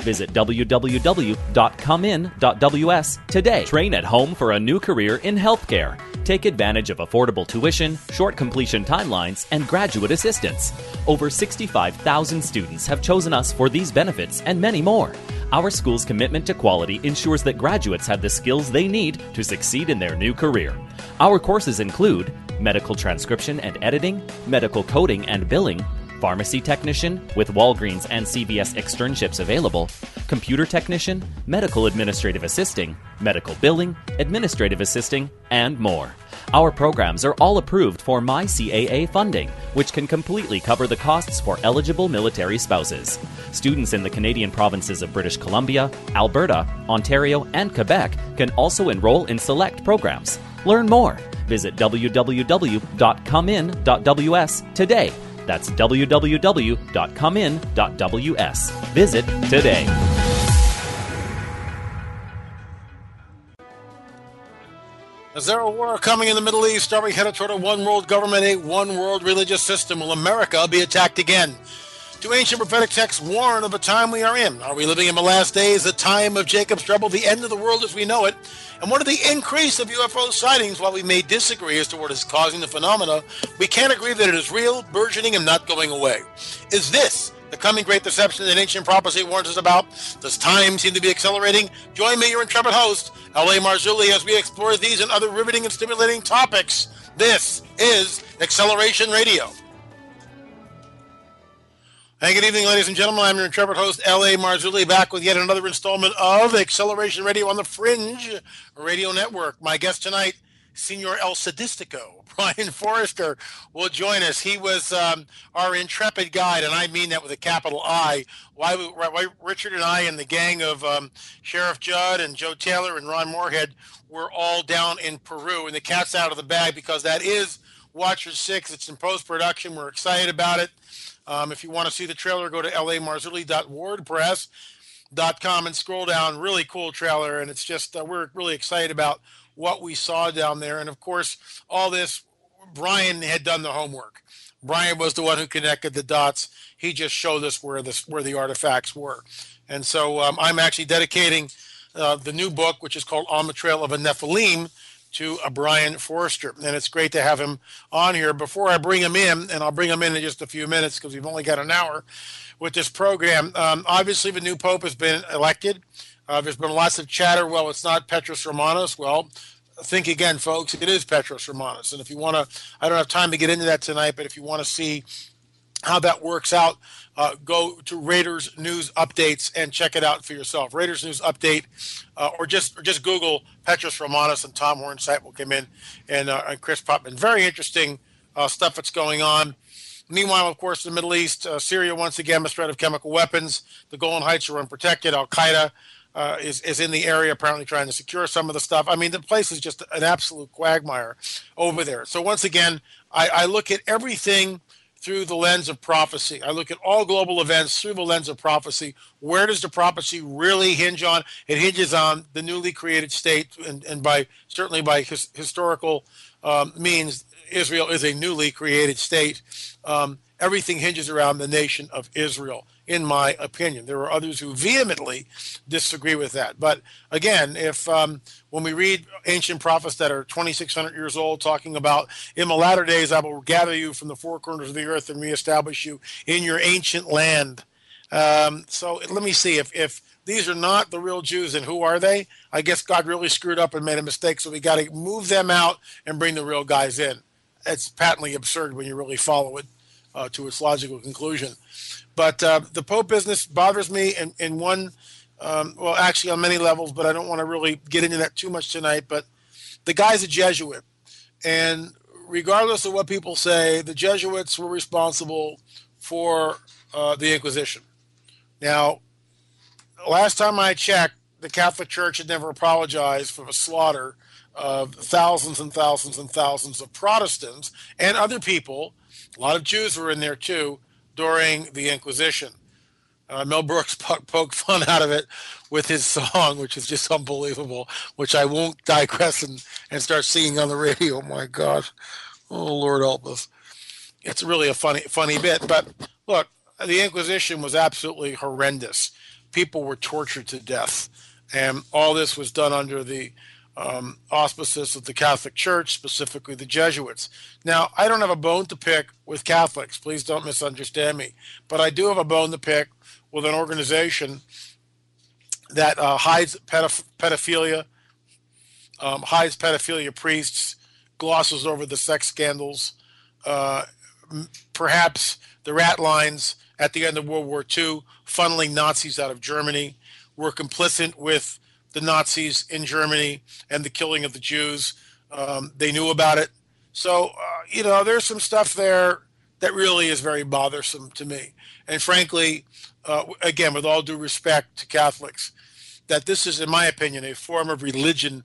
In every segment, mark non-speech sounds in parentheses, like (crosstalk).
Visit www.comein.ws today. Train at home for a new career in healthcare. Take advantage of affordable tuition, short completion timelines, and graduate assistance. Over 65,000 students have chosen us for these benefits and many more. Our school's commitment to quality ensures that graduates have the skills they need to succeed in their new career. Our courses include medical transcription and editing, medical coding and billing, pharmacy technician with Walgreens and CVS externships available, computer technician, medical administrative assisting, medical billing, administrative assisting, and more. Our programs are all approved for MyCAA funding, which can completely cover the costs for eligible military spouses. Students in the Canadian provinces of British Columbia, Alberta, Ontario, and Quebec can also enroll in select programs. Learn more. Visit www.comein.ws today that's www.comein.ws. Visit today. Is there a war coming in the Middle East? Are we headed toward a one world government, a one world religious system? Will America be attacked again? Do ancient prophetic texts warn of a time we are in? Are we living in the last days, the time of Jacob's trouble, the end of the world as we know it? And what are the increase of UFO sightings? While we may disagree as to what is causing the phenomena, we can agree that it is real, burgeoning, and not going away. Is this the coming great deception that ancient prophecy warns us about? Does time seem to be accelerating? Join me, your intrepid host, L.A. Marzulli, as we explore these and other riveting and stimulating topics. This is Acceleration Radio. Hey, good evening, ladies and gentlemen. I'm your intrepid host, L.A. Marzulli, back with yet another installment of Acceleration Radio on the Fringe Radio Network. My guest tonight, Senor El Sadistico, (laughs) Brien Foerster, will join us. He was um, our intrepid guide, and I mean that with a capital I. Why, why Richard and I and the gang of um, Sheriff Judd and Joe Taylor and Ron Moorhead were all down in Peru, and the cat's out of the bag because that is Watcher 6. It's in post production. We're excited about it. Um, if you want to see the trailer, go to lamarzulli.wordpress.com and scroll down. Really cool trailer, and it's just uh, we're really excited about what we saw down there. And of course, all this, Brien had done the homework. Brien was the one who connected the dots. He just showed us where this where the artifacts were, and so um, I'm actually dedicating uh, the new book, which is called On the Trail of a Nephilim to a Brien Foerster. And it's great to have him on here. Before I bring him in, and I'll bring him in in just a few minutes because we've only got an hour with this program. Um, obviously, the new Pope has been elected. Uh, there's been lots of chatter. Well, it's not Petrus Romanus. Well, think again, folks. It is Petrus Romanus. And if you want to, I don't have time to get into that tonight, but if you want to see how that works out, uh, go to Raiders News Updates and check it out for yourself. Raiders News Update, uh, or just or just Google Petrus Romanus and Tom Hornsight will come in, and, uh, and Cris Putnam. Very interesting uh, stuff that's going on. Meanwhile, of course, the Middle East, uh, Syria once again, a threat of chemical weapons. The Golan Heights are unprotected. Al Qaeda uh, is, is in the area, apparently trying to secure some of the stuff. I mean, the place is just an absolute quagmire over there. So, once again, I, I look at everything through the lens of prophecy. I look at all global events through the lens of prophecy. Where does the prophecy really hinge on? It hinges on the newly created state, and, and by certainly by his, historical um, means, Israel is a newly created state. Um, everything hinges around the nation of Israel in my opinion. There are others who vehemently disagree with that. But again, if um, when we read ancient prophets that are 2,600 years old talking about, in the latter days, I will gather you from the four corners of the earth and reestablish you in your ancient land. Um, so let me see if, if these are not the real Jews, and who are they? I guess God really screwed up and made a mistake. So we got to move them out and bring the real guys in. It's patently absurd when you really follow it uh, to its logical conclusion. But uh, the Pope business bothers me in, in one, um, well, actually on many levels, but I don't want to really get into that too much tonight. But the guy's a Jesuit. And regardless of what people say, the Jesuits were responsible for uh, the Inquisition. Now, last time I checked, the Catholic Church had never apologized for the slaughter of thousands and thousands and thousands of Protestants and other people. A lot of Jews were in there too during the Inquisition. Uh, Mel Brooks (laughs) po- poked fun out of it with his song, which is just unbelievable, which I won't digress and, and start singing on the radio. Oh (laughs) my gosh. Oh, Lord help us. It's really a funny, funny bit. But look, the Inquisition was absolutely horrendous. people were tortured to death. And all this was done under the um, auspices of the Catholic Church, specifically the Jesuits. Now, I don't have a bone to pick with Catholics. Please don't misunderstand me. But I do have a bone to pick with an organization that uh, hides pedoph- pedophilia, um, hides pedophilia priests, glosses over the sex scandals, uh, perhaps the rat lines at the end of World War II, funneling Nazis out of Germany, were complicit with the Nazis in Germany and the killing of the Jews. Um, they knew about it. So, uh, you know, there's some stuff there that really is very bothersome to me. And frankly, uh, again, with all due respect to Catholics, that this is, in my opinion, a form of religion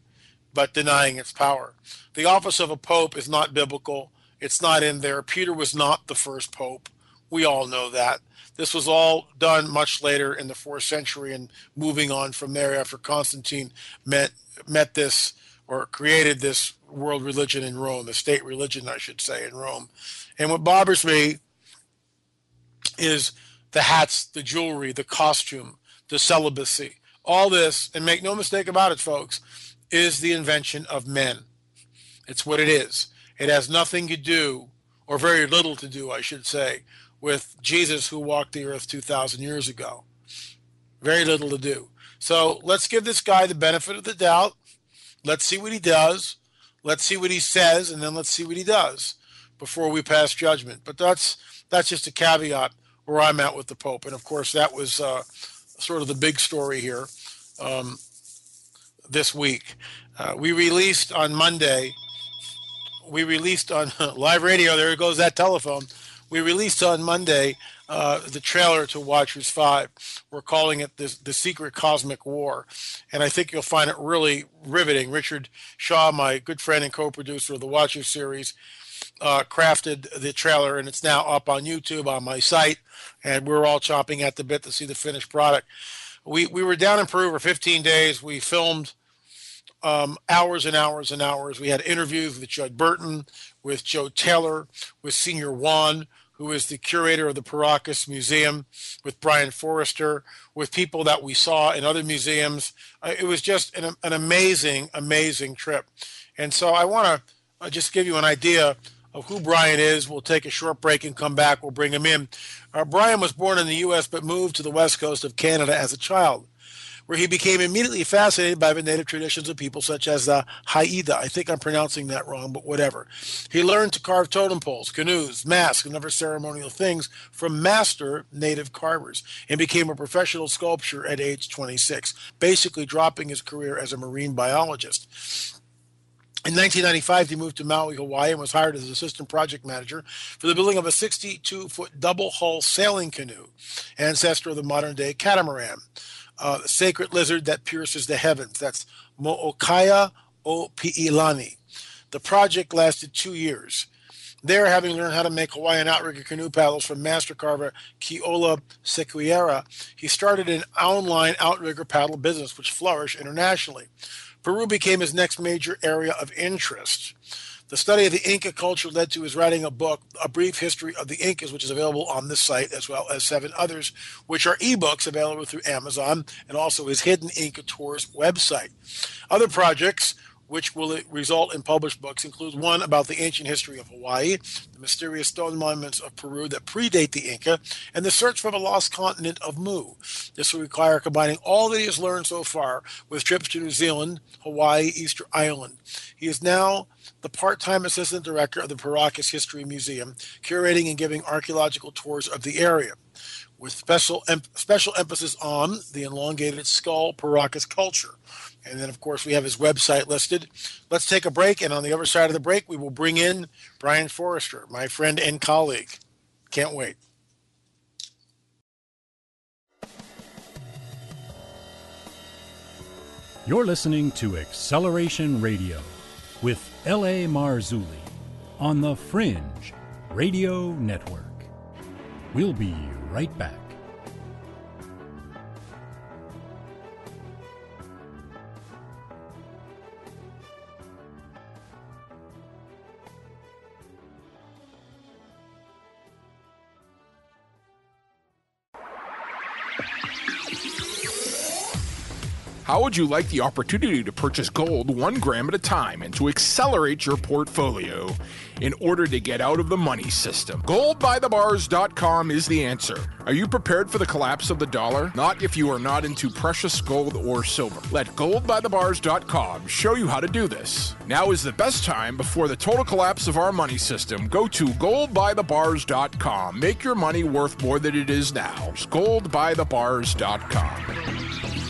but denying its power. The office of a pope is not biblical. It's not in there. Peter was not the first pope. We all know that. This was all done much later in the fourth century and moving on from there after Constantine met met this or created this world religion in Rome, the state religion, I should say, in Rome. And what bothers me is the hats, the jewelry, the costume, the celibacy, all this, and make no mistake about it, folks, is the invention of men. It's what it is. It has nothing to do, or very little to do, I should say, with Jesus who walked the earth 2,000 years ago. Very little to do. So let's give this guy the benefit of the doubt. Let's see what he does. Let's see what he says, and then let's see what he does before we pass judgment. But that's that's just a caveat where I'm at with the Pope. And of course, that was uh, sort of the big story here um, this week. Uh, we released on Monday. We released on (laughs) live radio. There goes that telephone we released on Monday uh, the trailer to Watchers 5. We're calling it the, the Secret Cosmic War. And I think you'll find it really riveting. Richard Shaw, my good friend and co producer of the Watchers series, uh, crafted the trailer, and it's now up on YouTube on my site. And we're all chomping at the bit to see the finished product. We, we were down in Peru for 15 days. We filmed um, hours and hours and hours. We had interviews with Judd Burton, with Joe Taylor, with Senior Juan, who is the curator of the Paracas Museum, with Brien Foerster, with people that we saw in other museums. Uh, it was just an, an, amazing, amazing trip. And so I want to uh, just give you an idea of who Brien is. We'll take a short break and come back. We'll bring him in. Uh, Brian was born in the U.S. but moved to the west coast of Canada as a child where he became immediately fascinated by the native traditions of people such as the Haida. I think I'm pronouncing that wrong, but whatever. He learned to carve totem poles, canoes, masks, and other ceremonial things from master native carvers and became a professional sculptor at age 26, basically dropping his career as a marine biologist. In 1995, he moved to Maui, Hawaii, and was hired as assistant project manager for the building of a 62 foot double hull sailing canoe, ancestor of the modern day catamaran uh, sacred lizard that pierces the heavens. That's Mo'okaya o. The project lasted two years. There, having learned how to make Hawaiian outrigger canoe paddles from master carver Keola Sequeira, he started an online outrigger paddle business which flourished internationally. Peru became his next major area of interest. The study of the Inca culture led to his writing a book, A Brief History of the Incas, which is available on this site, as well as seven others, which are ebooks available through Amazon, and also his Hidden Inca Tours website. Other projects which will result in published books include one about the ancient history of Hawaii, the mysterious stone monuments of Peru that predate the Inca, and the search for the lost continent of Mu. This will require combining all that he has learned so far with trips to New Zealand, Hawaii, Easter Island. He is now the part time assistant director of the Paracas History Museum, curating and giving archaeological tours of the area, with special, em- special emphasis on the elongated skull Paracas culture. And then, of course, we have his website listed. Let's take a break, and on the other side of the break, we will bring in Brien Foerster, my friend and colleague. Can't wait. You're listening to Acceleration Radio with L.A. Marzulli on the Fringe Radio Network. We'll be right back. How would you like the opportunity to purchase gold one gram at a time and to accelerate your portfolio in order to get out of the money system? Goldbythebars.com is the answer. Are you prepared for the collapse of the dollar? Not if you are not into precious gold or silver. Let goldbythebars.com show you how to do this. Now is the best time before the total collapse of our money system. Go to goldbythebars.com. Make your money worth more than it is now. It's goldbythebars.com.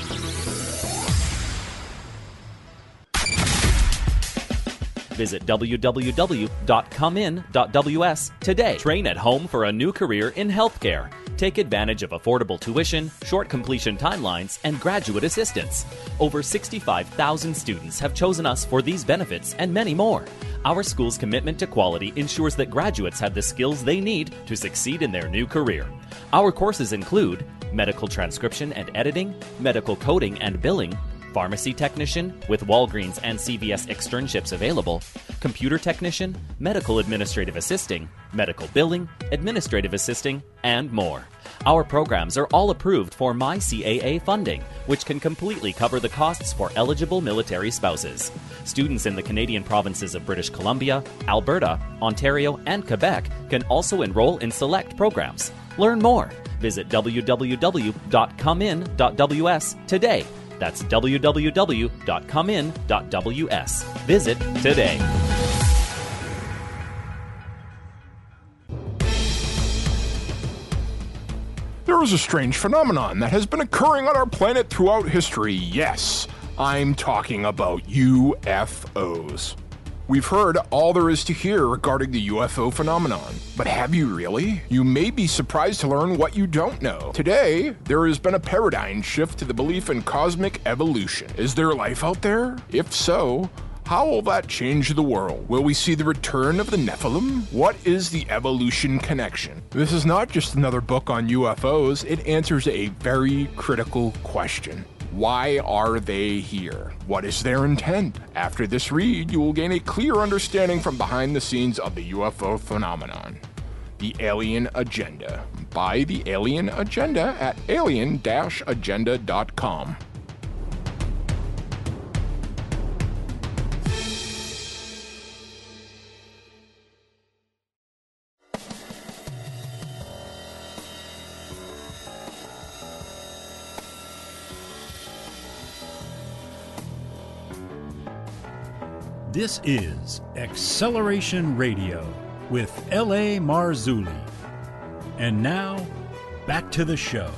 Visit www.comein.ws today. Train at home for a new career in healthcare. Take advantage of affordable tuition, short completion timelines, and graduate assistance. Over 65,000 students have chosen us for these benefits and many more. Our school's commitment to quality ensures that graduates have the skills they need to succeed in their new career. Our courses include medical transcription and editing, medical coding and billing, pharmacy technician with Walgreens and CVS externships available, computer technician, medical administrative assisting, medical billing, administrative assisting, and more. Our programs are all approved for MyCAA funding, which can completely cover the costs for eligible military spouses. Students in the Canadian provinces of British Columbia, Alberta, Ontario, and Quebec can also enroll in select programs. Learn more. Visit www.comein.ws today that's www.comein.ws. Visit today. There is a strange phenomenon that has been occurring on our planet throughout history. Yes, I'm talking about UFOs. We've heard all there is to hear regarding the UFO phenomenon. But have you really? You may be surprised to learn what you don't know. Today, there has been a paradigm shift to the belief in cosmic evolution. Is there life out there? If so, how will that change the world? Will we see the return of the Nephilim? What is the evolution connection? This is not just another book on UFOs, it answers a very critical question. Why are they here? What is their intent? After this read, you will gain a clear understanding from behind the scenes of the UFO phenomenon. The Alien Agenda. Buy The Alien Agenda at alien This is Acceleration Radio with L.A. Marzulli. And now, back to the show.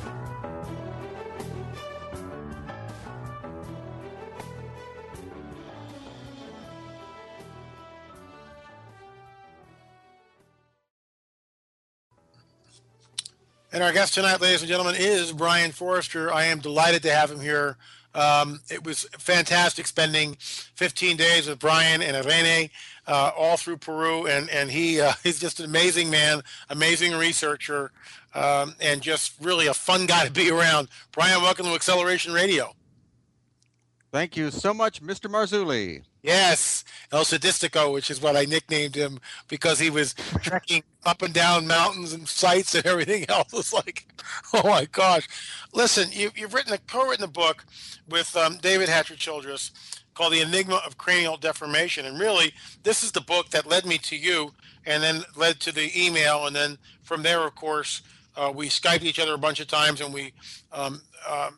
And our guest tonight, ladies and gentlemen, is Brien Foerster. I am delighted to have him here um, it was fantastic spending 15 days with Brien and Irene uh, all through Peru, and and he uh, (laughs) he's just an amazing man, amazing researcher, um, and just really a fun guy to be around. Brien, welcome to Acceleration Radio. Thank you so much, Mr. Marzulli. Yes, El Sadistico, which is what I nicknamed him because he was (laughs) trekking up and down mountains and sites and everything (laughs) else. It's like, oh my gosh. Listen, you, have written a co-written a book with um, David Hatcher Childress called The Enigma of Cranial Deformation. And really, this is the book that led me to you and then led to the email. And then from there, of course, uh, we Skyped each other a bunch of times and we um, uh,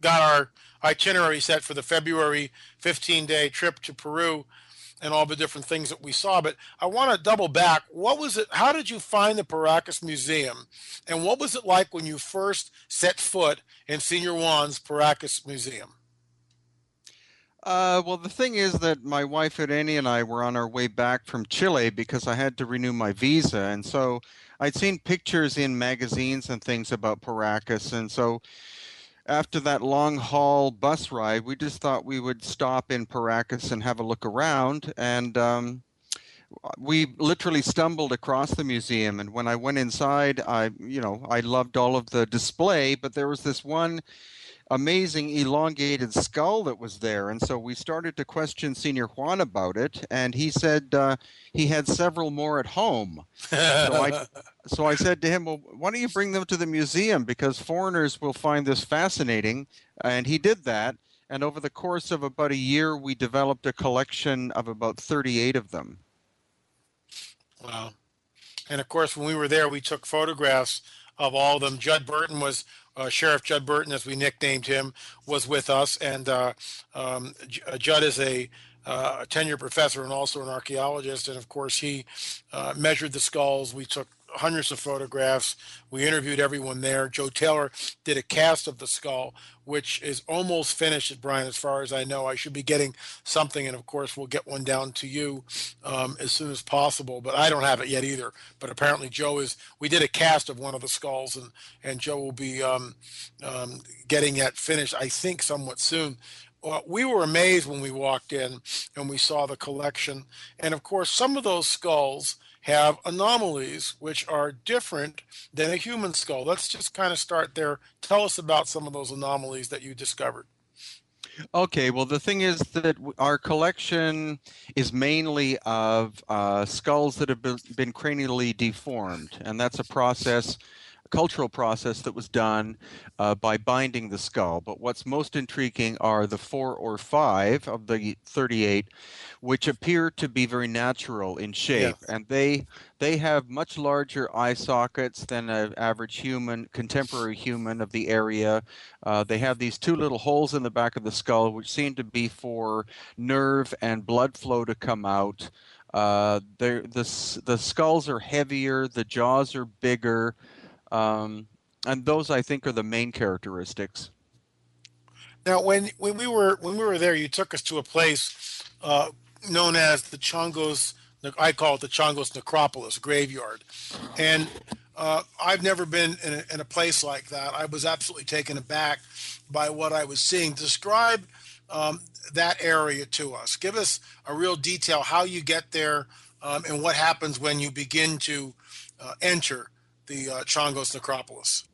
got our itinerary set for the February 15 day trip to Peru and all the different things that we saw. But I want to double back. What was it? How did you find the Paracas Museum? And what was it like when you first set foot in Senior Juan's Paracas Museum? Uh, well, the thing is that my wife Irene and I were on our way back from Chile because I had to renew my visa. And so I'd seen pictures in magazines and things about Paracas. And so after that long haul bus ride, we just thought we would stop in Paracas and have a look around. And um, we literally stumbled across the museum and when i went inside i you know i loved all of the display but there was this one amazing elongated skull that was there. And so we started to question senior juan about it and he said uh, he had several more at home. So i (laughs) so i said to him well why don't you bring them to the museum? Because foreigners will find this fascinating. And he did that and over the course of about a year we developed a collection of about 38 of them. Wow. And of course, when we were there, we took photographs of all of them. Judd Burton was uh, Sheriff Judd Burton, as we nicknamed him, was with us, and uh, um, uh, Judd is a, uh, a tenured professor and also an archaeologist. And of course, he uh, measured the skulls. We took hundreds of photographs. We interviewed everyone there. Joe Taylor did a cast of the skull, which is almost finished, Brien, as far as I know. I should be getting something, and of course, we'll get one down to you um, as soon as possible. But I don't have it yet either. But apparently, Joe is. We did a cast of one of the skulls, and and Joe will be um, um, getting that finished. I think somewhat soon. We were amazed when we walked in and we saw the collection, and of course, some of those skulls have anomalies which are different than a human skull. Let's just kind of start there. Tell us about some of those anomalies that you discovered. Okay, well, the thing is that our collection is mainly of uh, skulls that have been, been cranially deformed, and that's a process cultural process that was done uh, by binding the skull. But what's most intriguing are the four or five of the 38, which appear to be very natural in shape, Yes. and they they have much larger eye sockets than an average human, contemporary human of the area. Uh, they have these two little holes in the back of the skull, which seem to be for nerve and blood flow to come out. Uh, the the skulls are heavier, the jaws are bigger, um, and those I think are the main characteristics. Now, when when we were when we were there, you took us to a place uh, known as the Chongos. I call it the Chongos Necropolis graveyard, and uh, I've never been in a, in a place like that. I was absolutely taken aback by what I was seeing. Describe um, that area to us. Give us a real detail how you get there um, and what happens when you begin to uh, enter the uh, Chongos Necropolis.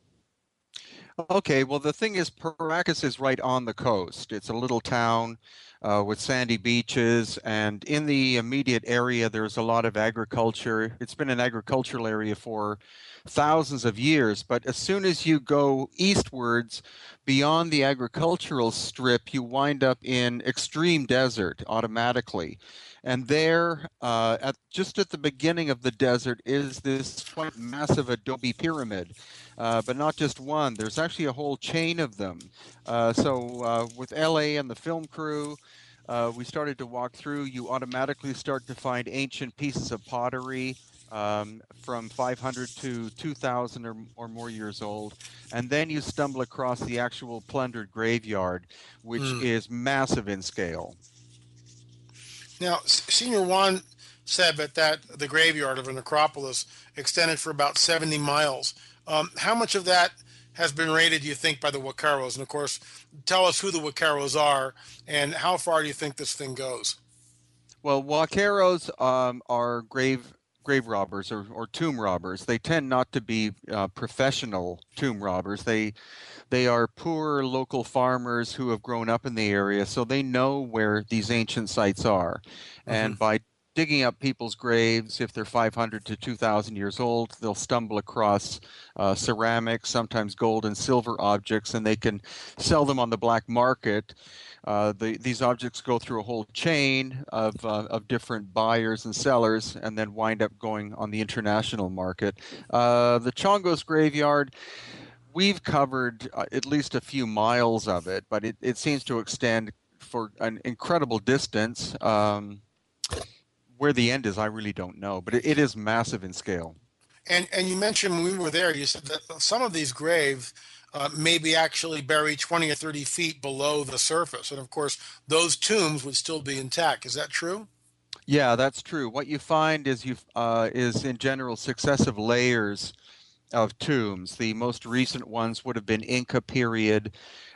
Okay, well, the thing is, Paracas is right on the coast. It's a little town uh, with sandy beaches, and in the immediate area, there's a lot of agriculture. It's been an agricultural area for thousands of years, but as soon as you go eastwards beyond the agricultural strip, you wind up in extreme desert automatically. And there, uh, at just at the beginning of the desert, is this quite massive adobe pyramid uh, but not just one. There's actually a whole chain of them. Uh, so uh, with LA and the film crew, uh, we started to walk through. You automatically start to find ancient pieces of pottery um, from 500 to 2,000 or, or more years old, and then you stumble across the actual plundered graveyard, which Mm. is massive in scale. Now, Senior Juan said that, that the graveyard of a necropolis extended for about 70 miles. Um, how much of that has been raided, do you think, by the Huaqueros? And of course, tell us who the Huaqueros are and how far do you think this thing goes? Well, Huaqueros um, are grave grave robbers or, or tomb robbers. They tend not to be uh, professional tomb robbers. They they are poor local farmers who have grown up in the area, so they know where these ancient sites are. And by digging up people's graves, if they're 500 to 2,000 years old, they'll stumble across uh, ceramics, sometimes gold and silver objects, and they can sell them on the black market. Uh, the, these objects go through a whole chain of, uh, of different buyers and sellers and then wind up going on the international market. Uh, the Chongos graveyard, we've covered uh, at least a few miles of it, but it, it seems to extend for an incredible distance. Um, where the end is, I really don't know, but it, it is massive in scale. And, and you mentioned when we were there, you said that some of these graves uh, may be actually buried 20 or 30 feet below the surface. And of course, those tombs would still be intact. Is that true? Yeah, that's true. What you find is you uh, is in general successive layers of tombs. The most recent ones would have been Inca period,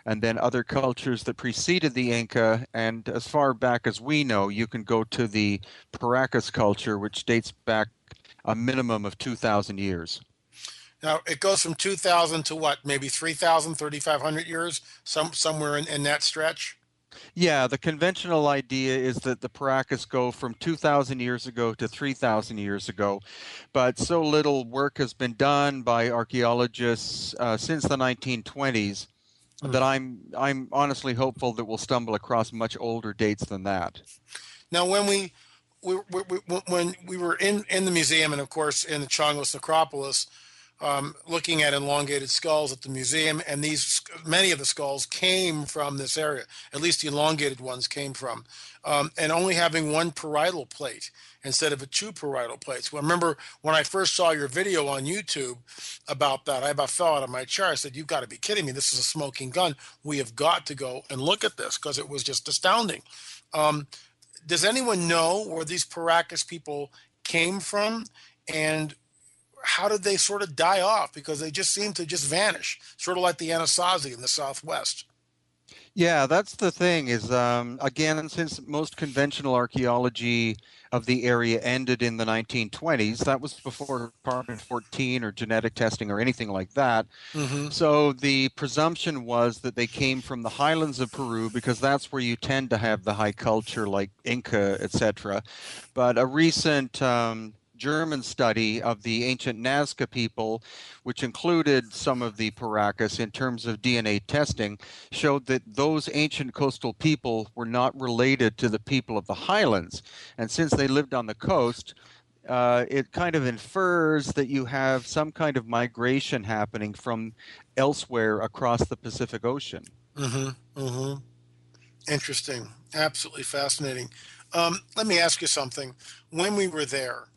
and then other cultures that preceded the Inca. And as far back as we know, you can go to the Paracas culture, which dates back a minimum of 2,000 years. Now it goes from 2,000 to what? Maybe 3,000, 3,500 years, some somewhere in, in that stretch. Yeah, the conventional idea is that the Paracas go from 2,000 years ago to 3,000 years ago, but so little work has been done by archaeologists uh, since the 1920s mm. that I'm I'm honestly hopeful that we'll stumble across much older dates than that. Now, when we, we, we, we when we were in in the museum, and of course in the Chongos necropolis um, looking at elongated skulls at the museum, and these many of the skulls came from this area. At least the elongated ones came from, um, and only having one parietal plate instead of a two parietal plates. Well, remember when I first saw your video on YouTube about that, I about fell out of my chair. I said, "You've got to be kidding me! This is a smoking gun. We have got to go and look at this because it was just astounding." Um, does anyone know where these Paracas people came from? And how did they sort of die off? Because they just seem to just vanish, sort of like the Anasazi in the Southwest. Yeah, that's the thing. Is um, again, since most conventional archaeology of the area ended in the 1920s, that was before carbon 14 or genetic testing or anything like that. Mm-hmm. So the presumption was that they came from the highlands of Peru because that's where you tend to have the high culture, like Inca, etc. But a recent um, German study of the ancient Nazca people, which included some of the Paracas in terms of DNA testing, showed that those ancient coastal people were not related to the people of the highlands. And since they lived on the coast, uh, it kind of infers that you have some kind of migration happening from elsewhere across the Pacific Ocean. Mm-hmm. Mm-hmm. Interesting. Absolutely fascinating. Um, let me ask you something. When we were there,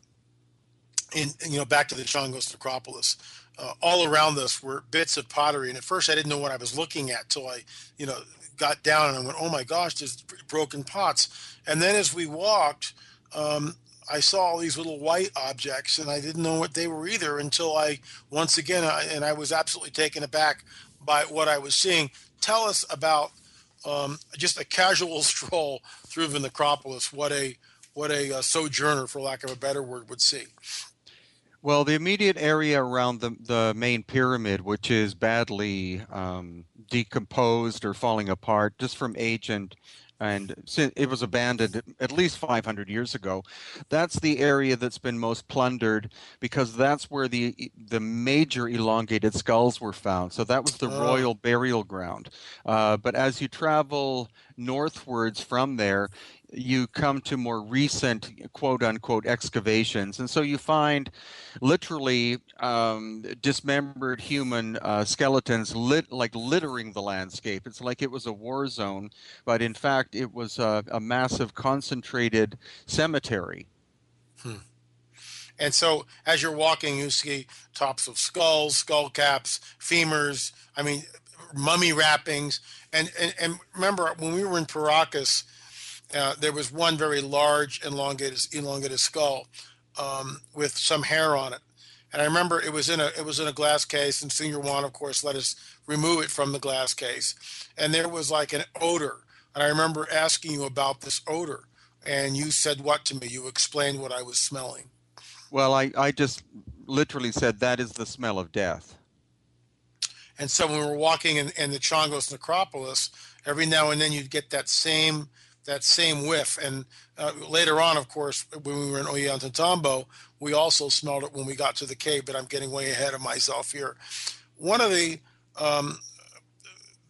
in you know back to the Chongos necropolis. Uh, all around us were bits of pottery, and at first I didn't know what I was looking at till I you know got down and I went, oh my gosh, there's broken pots. And then as we walked, um, I saw all these little white objects, and I didn't know what they were either until I once again I, and I was absolutely taken aback by what I was seeing. Tell us about um, just a casual (laughs) stroll through the necropolis. What a what a uh, sojourner, for lack of a better word, would see. Well, the immediate area around the, the main pyramid, which is badly um, decomposed or falling apart just from age and and it was abandoned at least 500 years ago. That's the area that's been most plundered because that's where the the major elongated skulls were found. So that was the oh. royal burial ground. Uh, but as you travel northwards from there, you come to more recent quote unquote excavations. And so you find literally um, dismembered human uh, skeletons lit, like littering the landscape. It's like it was a war zone, but in fact, it was a, a massive concentrated cemetery. Hmm. And so, as you're walking, you see tops of skulls, skull caps, femurs. I mean, mummy wrappings. And and, and remember, when we were in Paracas, uh, there was one very large, elongated, elongated skull um, with some hair on it. And I remember it was in a it was in a glass case, and Senior Juan, of course, let us remove it from the glass case. And there was like an odor. And I remember asking you about this odor, and you said what to me? You explained what I was smelling. Well, I, I just literally said that is the smell of death. And so when we were walking in, in the Chongos necropolis, every now and then you'd get that same that same whiff. And uh, later on, of course, when we were in Ollantaytambo, we also smelled it when we got to the cave. But I'm getting way ahead of myself here. One of the um,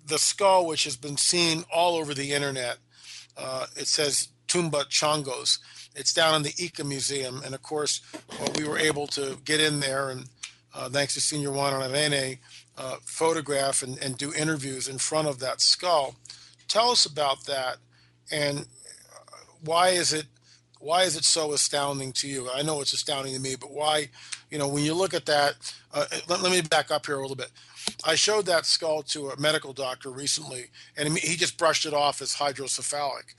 the skull, which has been seen all over the internet, uh, it says Tumba Chongos. It's down in the Ica Museum, and of course, well, we were able to get in there, and uh, thanks to Senior Juan Arene, uh, photograph and, and do interviews in front of that skull. Tell us about that and why is it why is it so astounding to you? I know it's astounding to me, but why, you know, when you look at that, uh, let, let, me back up here a little bit. I showed that skull to a medical doctor recently, and he just brushed it off as hydrocephalic,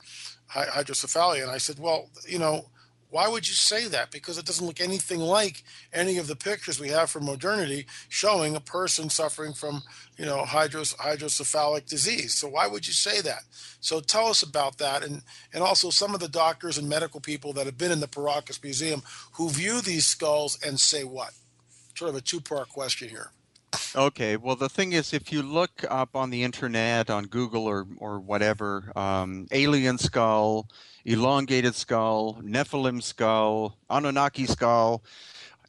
hydrocephalia. And I said, well, you know, Why would you say that? Because it doesn't look anything like any of the pictures we have from modernity showing a person suffering from, you know, hydros, hydrocephalic disease. So why would you say that? So tell us about that, and and also some of the doctors and medical people that have been in the Paracas Museum who view these skulls and say what? Sort of a two-part question here. Okay, well, the thing is, if you look up on the internet, on Google or, or whatever, um, alien skull, elongated skull, Nephilim skull, Anunnaki skull,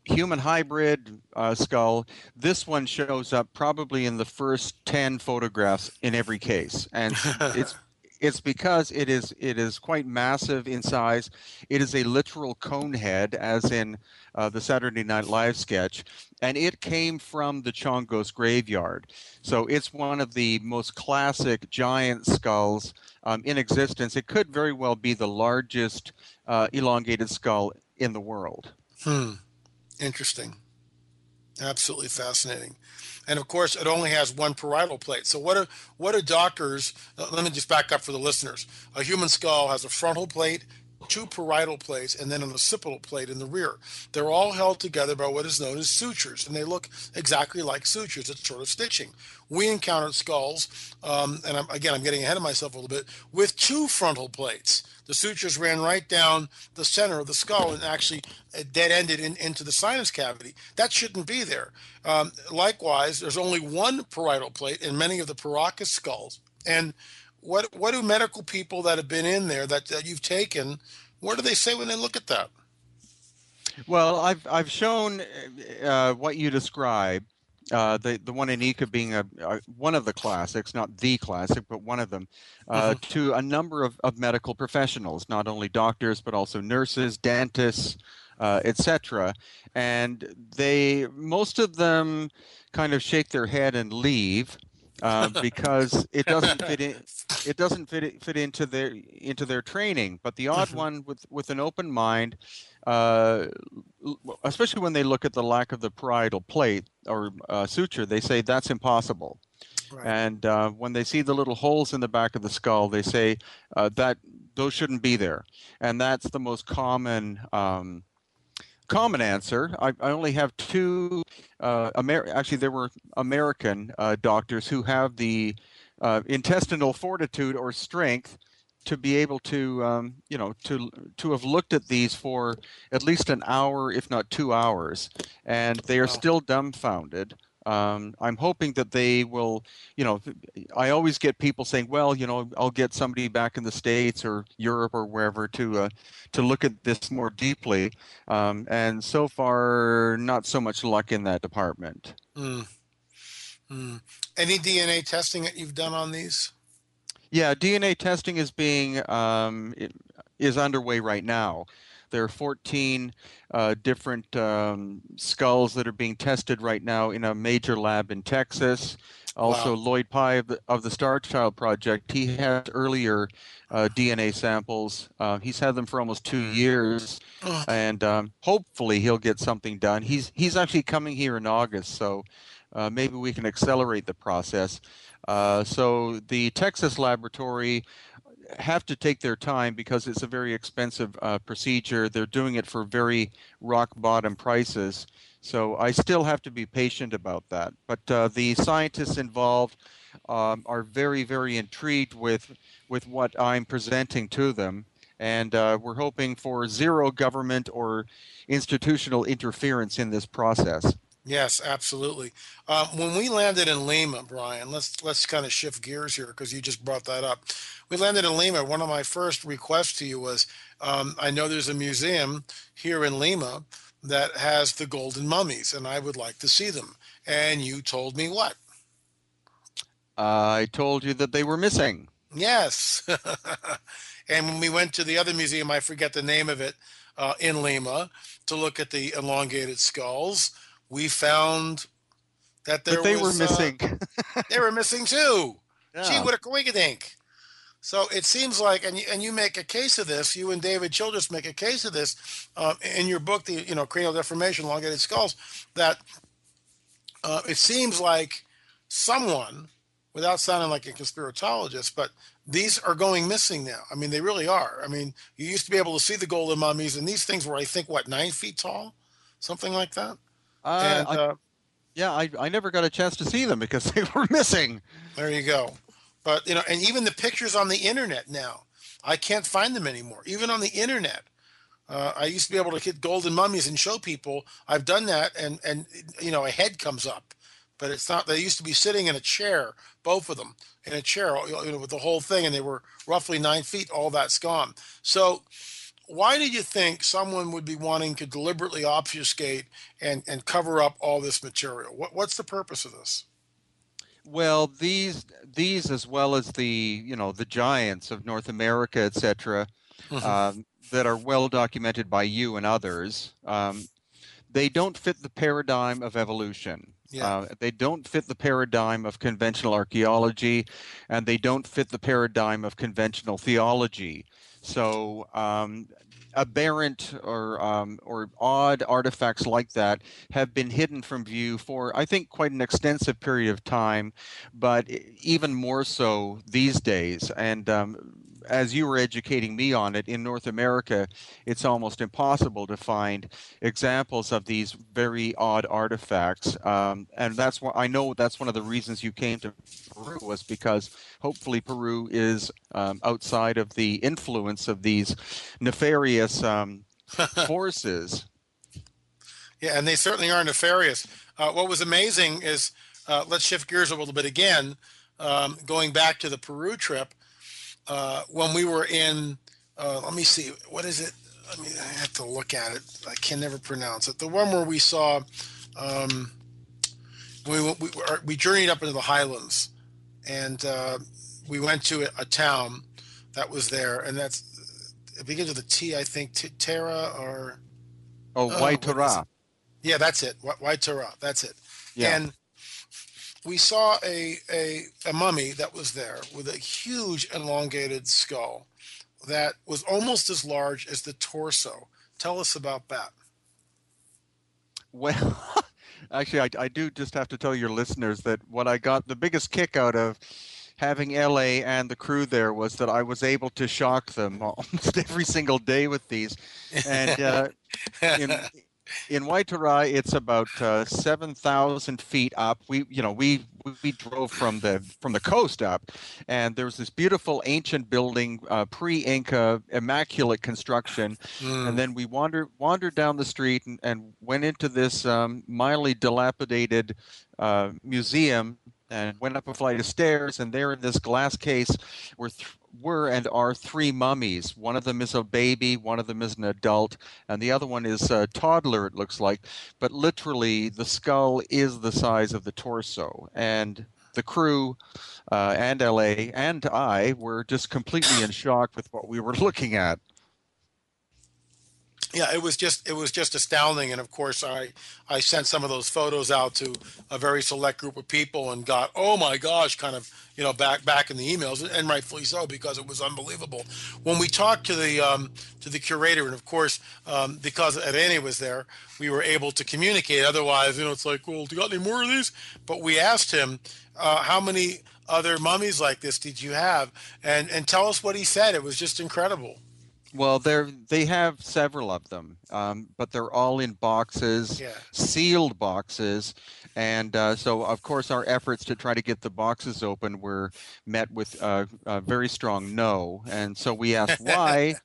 human hybrid uh, skull. This one shows up probably in the first 10 photographs in every case. And (laughs) it's it's because it is it is quite massive in size. It is a literal cone head, as in uh, the Saturday Night Live sketch, and it came from the Chongos graveyard. So it's one of the most classic giant skulls um, in existence. It could very well be the largest uh, elongated skull in the world. Hmm. Interesting. Absolutely fascinating. And of course, it only has one parietal plate. So what are what are doctors? Uh, let me just back up for the listeners. A human skull has a frontal plate two parietal plates, and then an occipital plate in the rear. They're all held together by what is known as sutures, and they look exactly like sutures. It's sort of stitching. We encountered skulls, um, and I'm, again, I'm getting ahead of myself a little bit, with two frontal plates. The sutures ran right down the center of the skull and actually uh, dead ended in, into the sinus cavity. That shouldn't be there. Um, likewise, there's only one parietal plate in many of the Paracas skulls. And what what do medical people that have been in there that, that you've taken what do they say when they look at that well i've i've shown uh, what you describe uh, the the one in Ica being a, a, one of the classics, not the classic, but one of them, uh, mm-hmm. to a number of, of medical professionals, not only doctors but also nurses, dentists, uh, etc. And they most of them kind of shake their head and leave uh, (laughs) because it doesn't fit in. (laughs) It doesn't fit fit into their into their training. But the odd mm-hmm. one with with an open mind, uh, especially when they look at the lack of the parietal plate or uh, suture, they say that's impossible. Right. And uh, when they see the little holes in the back of the skull, they say uh, that those shouldn't be there. And that's the most common. Um, common answer. I, I only have two. Uh, Amer- actually, there were American uh, doctors who have the uh, intestinal fortitude or strength to be able to, um, you know, to to have looked at these for at least an hour, if not two hours, and they are wow. still dumbfounded. Um, I'm hoping that they will, you know, I always get people saying, well, you know, I'll get somebody back in the States or Europe or wherever to uh, to look at this more deeply. Um, and so far, not so much luck in that department. Mm. Mm. Any DNA testing that you've done on these? Yeah, DNA testing is being um, is underway right now. There are 14 uh, different um, skulls that are being tested right now in a major lab in Texas. Also, wow. Lloyd Pye of the, of the Star Child Project, he had earlier uh, DNA samples. Uh, he's had them for almost two years, and um, hopefully he'll get something done. He's he's actually coming here in August, so uh, maybe we can accelerate the process. Uh, so the Texas laboratory have to take their time because it's a very expensive uh, procedure. They're doing it for very rock bottom prices. So I still have to be patient about that. But uh, the scientists involved um, are very, very intrigued with with what I'm presenting to them, and uh, we're hoping for zero government or institutional interference in this process. Yes, absolutely. Um, when we landed in Lima, Brien, let's let's kind of shift gears here because you just brought that up. We landed in Lima. One of my first requests to you was, um, I know there's a museum here in Lima that has the golden mummies, and I would like to see them. And you told me what? I told you that they were missing. Yes. (laughs) and when we went to the other museum, I forget the name of it, uh, in Lima, to look at the elongated skulls we found that there but they was, were missing. Uh, (laughs) they were missing too. Yeah. Gee, what a coinkydink. So it seems like, and you, and you make a case of this. You and David Childress make a case of this um, in your book, the you know cranial deformation, elongated skulls. That uh, it seems like someone without sounding like a conspiratologist, but these are going missing now. I mean, they really are. I mean, you used to be able to see the golden mummies, and these things were, I think, what nine feet tall, something like that. Uh, and, I, uh, yeah, I, I never got a chance to see them because (laughs) they were missing. There you go. But you know, and even the pictures on the internet now, I can't find them anymore. Even on the internet, uh, I used to be able to get golden mummies and show people. I've done that, and and you know, a head comes up, but it's not. They used to be sitting in a chair, both of them in a chair, you know, with the whole thing, and they were roughly nine feet. All that's gone. So, why do you think someone would be wanting to deliberately obfuscate and and cover up all this material? What what's the purpose of this? Well, these these as well as the you know the giants of North America, etc., mm-hmm. um, that are well documented by you and others. Um, they don't fit the paradigm of evolution. Yeah. Uh, they don't fit the paradigm of conventional archaeology, and they don't fit the paradigm of conventional theology. So um, aberrant or um, or odd artifacts like that have been hidden from view for I think quite an extensive period of time, but even more so these days. And um, as you were educating me on it, in North America, it's almost impossible to find examples of these very odd artifacts. Um, and that's why I know that's one of the reasons you came to Peru was because hopefully Peru is um, outside of the influence of these nefarious um, (laughs) forces. Yeah, and they certainly are nefarious. Uh, what was amazing is, uh, let's shift gears a little bit again, um, going back to the Peru trip uh, when we were in, uh, let me see, what is it? Let me, I have to look at it. I can never pronounce it. The one where we saw, um, we, we, we journeyed up into the highlands and uh, we went to a, a, town that was there. And that's, it begins with a T, I think, T- Terra or. Oh, uh, Huaytara. Yeah, that's it. Huaytara. That's it. Yeah. And we saw a, a, a mummy that was there with a huge elongated skull that was almost as large as the torso. Tell us about that. Well, (laughs) actually, I, I do just have to tell your listeners that what I got the biggest kick out of having LA and the crew there was that I was able to shock them (laughs) almost every single day with these. And uh, in, (laughs) in Huaytara, it's about uh, seven thousand feet up. We, you know, we we drove from the from the coast up, and there was this beautiful ancient building, uh, pre-Inca, immaculate construction, mm. and then we wandered wandered down the street and, and went into this um, mildly dilapidated uh, museum and went up a flight of stairs, and there in this glass case were th- were and are three mummies. One of them is a baby, one of them is an adult, and the other one is a toddler, it looks like. But literally, the skull is the size of the torso. And the crew uh, and LA and I were just completely in shock with what we were (laughs) looking at yeah, it was just it was just astounding, and of course, I I sent some of those photos out to a very select group of people and got oh my gosh, kind of you know back back in the emails, and rightfully so because it was unbelievable. When we talked to the um, to the curator, and of course um, because Irene was there, we were able to communicate. Otherwise, you know, it's like, well, do you got any more of these? But we asked him uh, how many other mummies like this did you have, and and tell us what he said. It was just incredible. Well, they're they have several of them, um, but they're all in boxes, yeah. sealed boxes, and uh, so of course our efforts to try to get the boxes open were met with uh, a very strong no. And so we asked (laughs) why,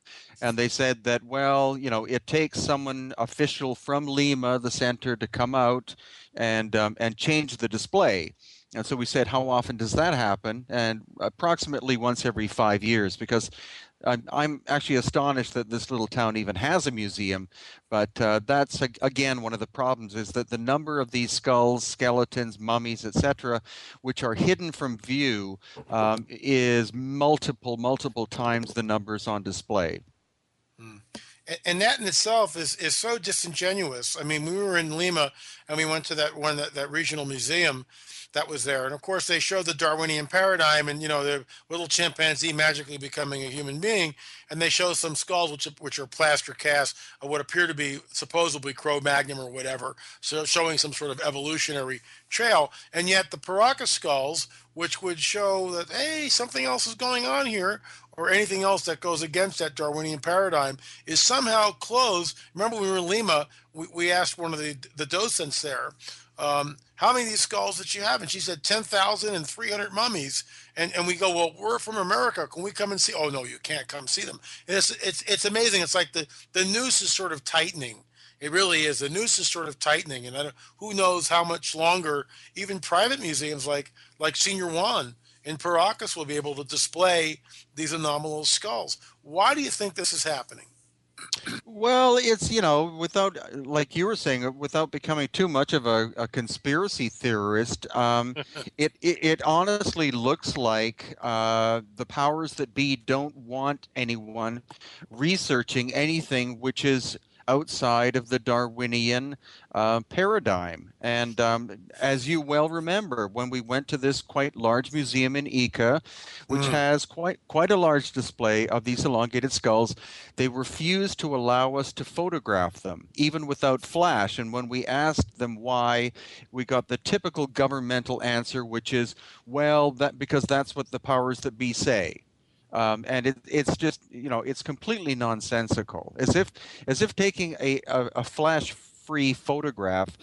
and they said that well, you know, it takes someone official from Lima, the center, to come out and um, and change the display. And so we said, how often does that happen? And approximately once every five years, because I'm, I'm actually astonished that this little town even has a museum, but uh, that's again one of the problems is that the number of these skulls, skeletons, mummies, etc., which are hidden from view, um, is multiple, multiple times the numbers on display. Hmm. And that in itself is, is so disingenuous. I mean, we were in Lima and we went to that one that, that regional museum, that was there. And of course, they showed the Darwinian paradigm and, you know, the little chimpanzee magically becoming a human being. And they show some skulls, which, which are plaster casts of what appear to be supposedly Cro Magnon or whatever. So showing some sort of evolutionary trail. And yet the Paracas skulls, which would show that, hey, something else is going on here, or anything else that goes against that Darwinian paradigm is somehow closed. Remember, we were in Lima, we, we asked one of the, the docents there, um, how many of these skulls that you have? And she said 10,300 mummies. And, and we go, well, we're from America. Can we come and see? Oh, no, you can't come see them. And it's, it's, it's amazing. It's like the, the noose is sort of tightening. It really is. The noose is sort of tightening. And who knows how much longer even private museums like, like Senior Juan in Paracas will be able to display these anomalous skulls. Why do you think this is happening? Well, it's you know, without like you were saying, without becoming too much of a, a conspiracy theorist, um, (laughs) it, it, it honestly looks like uh, the powers that be don't want anyone researching anything which is outside of the Darwinian uh, paradigm. And um, as you well remember, when we went to this quite large museum in Ica, which mm. has quite quite a large display of these elongated skulls, they refused to allow us to photograph them, even without flash. And when we asked them why, we got the typical governmental answer, which is, "Well, that because that's what the powers that be say." Um, and it, it's just you know it's completely nonsensical. As if as if taking a, a, a flash free photograph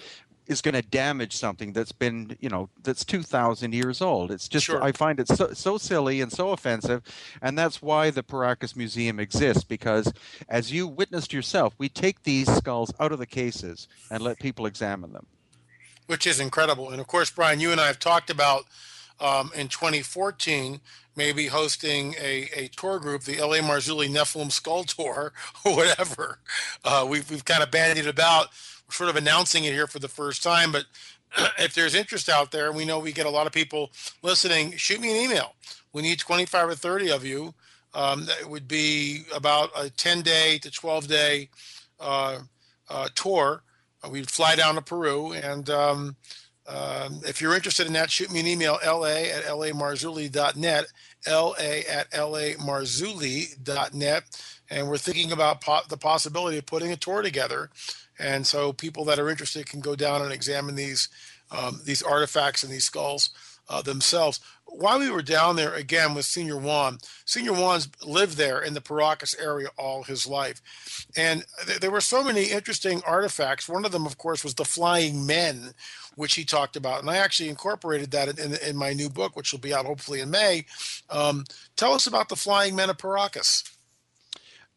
is going to damage something that's been you know that's 2000 years old. It's just sure. i find it so, so silly and so offensive and that's why the paracas museum exists because as you witnessed yourself we take these skulls out of the cases and let people examine them. Which is incredible. And of course Brien you and i have talked about um, in 2014 maybe hosting a, a tour group, the LA Marzulli Nephilim Skull Tour, (laughs) or whatever. Uh, we've, we've kind of bandied about, sort of announcing it here for the first time. But (clears throat) if there's interest out there, we know we get a lot of people listening, shoot me an email. We need 25 or 30 of you. Um, that would be about a 10 day to 12 day uh, uh, tour. We'd fly down to Peru and um, um, if you're interested in that, shoot me an email, la at lamarzulli.net, la at lamarzulli.net. And we're thinking about po- the possibility of putting a tour together. And so people that are interested can go down and examine these um, these artifacts and these skulls uh, themselves. While we were down there again with Senior Juan, Senior Juan's lived there in the Paracas area all his life. And th- there were so many interesting artifacts. One of them, of course, was the flying men, which he talked about. And I actually incorporated that in, in my new book, which will be out hopefully in May. Um, tell us about the Flying Men of Paracas.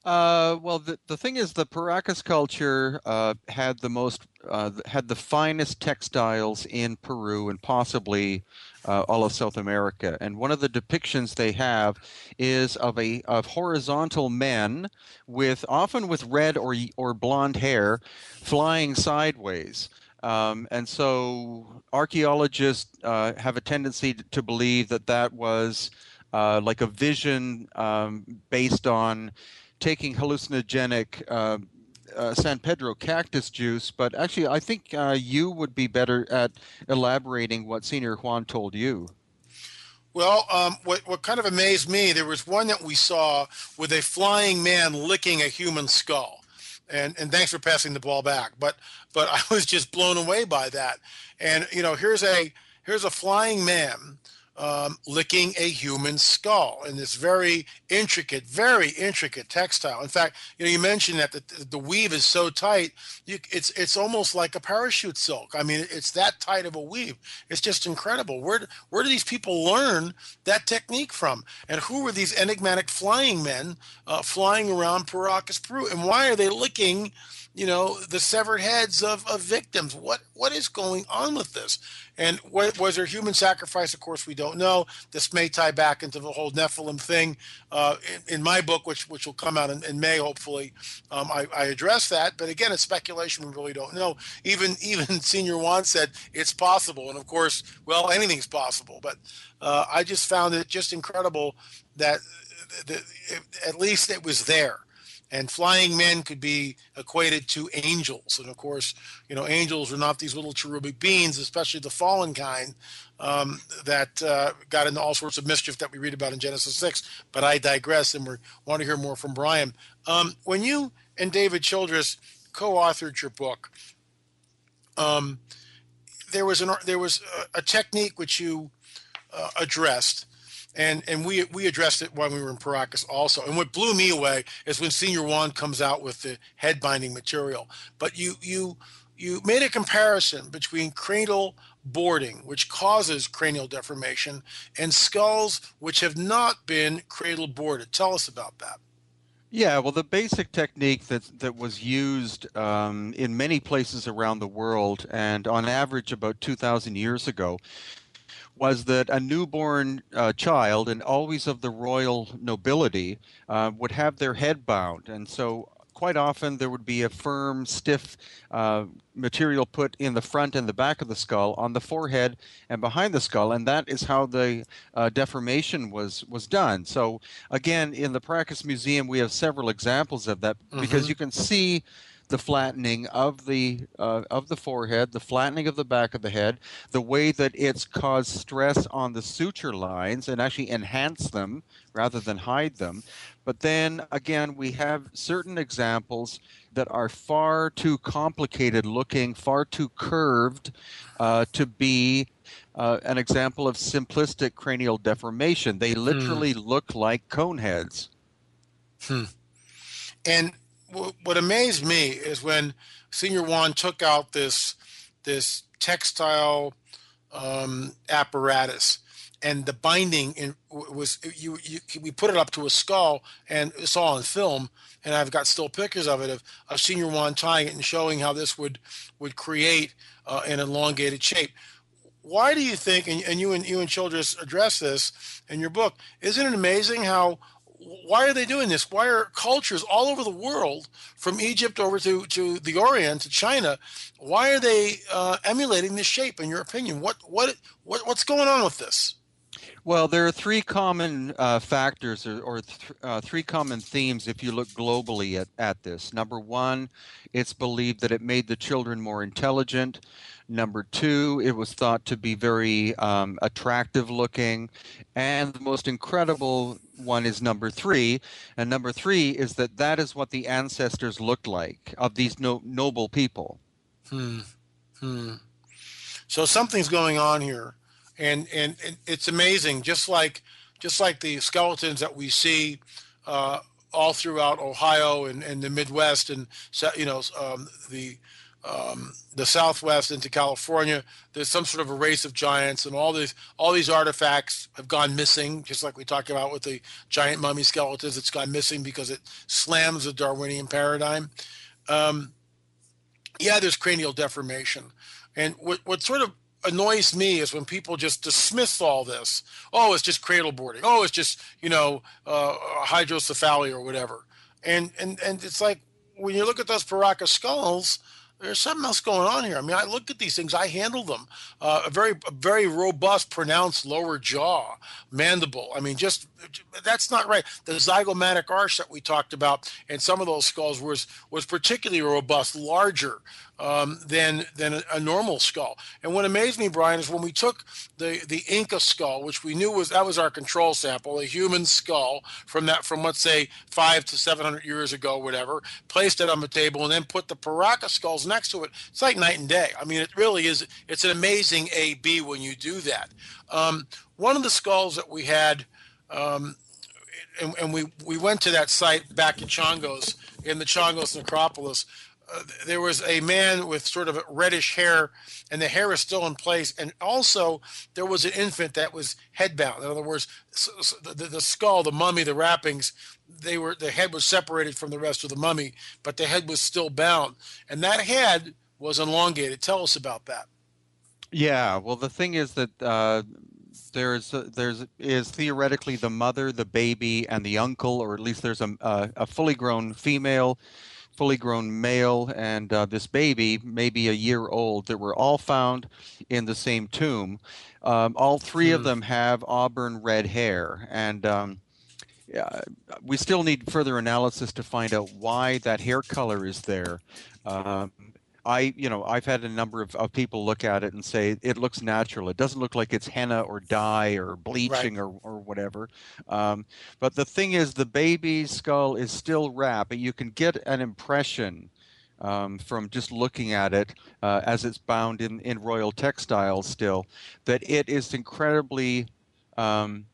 Uh, well, the, the thing is, the Paracas culture uh, had the most uh, had the finest textiles in Peru and possibly uh, all of South America. And one of the depictions they have is of a of horizontal men with often with red or or blonde hair flying sideways. Um, and so archaeologists uh, have a tendency to believe that that was uh, like a vision um, based on taking hallucinogenic uh, San Pedro cactus juice. But actually, I think uh, you would be better at elaborating what Senior Juan told you. Well, um, what, what kind of amazed me, there was one that we saw with a flying man licking a human skull and and thanks for passing the ball back. But but (laughs) I was just blown away by that. And you know, here's a here's a flying man um, licking a human skull in this very intricate, very intricate textile. In fact, you know, you mentioned that the, the weave is so tight, you, it's it's almost like a parachute silk. I mean, it's that tight of a weave. It's just incredible. Where where do these people learn that technique from? And who are these enigmatic flying men uh, flying around Paracas, Peru? And why are they licking? you know the severed heads of, of victims what what is going on with this and what, was there human sacrifice? Of course we don't know. This may tie back into the whole nephilim thing uh, in, in, my book which which will come out in, in may hopefully. Um, I, I, address that but again it's speculation. We really don't know. Even (laughs) even senior juan said it's possible. And of course well anything's possible. But uh, i just found it just incredible that, that at least it was there and flying men could be equated to angels. And of course, you know, angels are not these little cherubic beings, especially the fallen kind, um, that uh, got into all sorts of mischief that we read about in Genesis 6. But I digress, and we want to hear more from Brien. Um, when you and David Childress co-authored your book, um, there was an there was a, a technique which you uh, addressed and and we we addressed it when we were in Paracas also. And what blew me away is when Senior Juan comes out with the head binding material. But you you you made a comparison between cranial boarding, which causes cranial deformation, and skulls which have not been cradle boarded. Tell us about that. Yeah, well, the basic technique that that was used um, in many places around the world, and on average about 2,000 years ago, was that a newborn uh, child, and always of the royal nobility, uh, would have their head bound. And so quite often there would be a firm, stiff uh, material put in the front and the back of the skull, on the forehead and behind the skull, and that is how the uh, deformation was was done. So again, in the Paracas Museum, we have several examples of that mm-hmm. because you can see the flattening of the uh, of the forehead, the flattening of the back of the head, the way that it's caused stress on the suture lines and actually enhance them rather than hide them. But then again, we have certain examples that are far too complicated looking, far too curved uh, to be uh, an example of simplistic cranial deformation. They hmm. literally hmm. look like cone heads. Hmm. And what amazed me is when Senior Juan took out this this textile um, apparatus and the binding in, was you, you we put it up to a skull and it's all on film and I've got still pictures of it of, of Senior Juan tying it and showing how this would would create uh, an elongated shape. Why do you think, and, and you and you and Childress address this in your book, isn't it amazing how why are they doing this? Why are cultures all over the world, from Egypt over to, to the Orient to China, why are they uh, emulating this shape? In your opinion, what what what what's going on with this? Well, there are three common uh, factors or, or th- uh, three common themes if you look globally at, at this. Number one, it's believed that it made the children more intelligent. Number two, it was thought to be very um, attractive looking. And the most incredible one is number three. And number three is that that is what the ancestors looked like of these no- noble people. Hmm. Hmm. So something's going on here. And, and, and it's amazing, just like just like the skeletons that we see uh, all throughout Ohio and, and the Midwest and you know um, the um, the Southwest into California. There's some sort of a race of giants, and all these all these artifacts have gone missing. Just like we talked about with the giant mummy skeletons, it's gone missing because it slams the Darwinian paradigm. Um, yeah, there's cranial deformation, and what what sort of annoys me is when people just dismiss all this. Oh, it's just cradle boarding. Oh, it's just you know uh, hydrocephaly or whatever. And and and it's like when you look at those Paracas skulls there's something else going on here. I mean, I look at these things, I handle them. Uh, a very, a very robust, pronounced lower jaw, mandible. I mean, just that's not right. The zygomatic arch that we talked about, and some of those skulls was was particularly robust, larger um, than than a, a, normal skull. And what amazed me, Brien, is when we took the the Inca skull, which we knew was that was our control sample, a human skull from that from let's say five to seven hundred years ago, whatever, placed it on the table, and then put the Paracas skulls next to it. It's like night and day. I mean, it really is. It's an amazing A B when you do that. Um, one of the skulls that we had. Um, and, and, we, we went to that site back in Chongos, in the Chongos necropolis, uh, there was a man with sort of reddish hair, and the hair is still in place. And also, there was an infant that was headbound. In other words, so, so the, the, skull, the mummy, the wrappings, they were the head was separated from the rest of the mummy, but the head was still bound, and that head was elongated. Tell us about that. Yeah, well, the thing is that uh, there's uh, there's is theoretically the mother, the baby, and the uncle, or at least there's a a fully grown female fully grown male and uh, this baby, maybe a year old, that were all found in the same tomb. Um, all three of hmm. them have auburn red hair, and um, uh, we still need further analysis to find out why that hair color is there. Um, I, you know, I've had a number of, of people look at it and say it looks natural. It doesn't look like it's henna or dye or bleaching right. or, or whatever. Um, but the thing is, the baby's skull is still wrapped. You can get an impression um, from just looking at it uh, as it's bound in, in royal textiles still that it is incredibly um,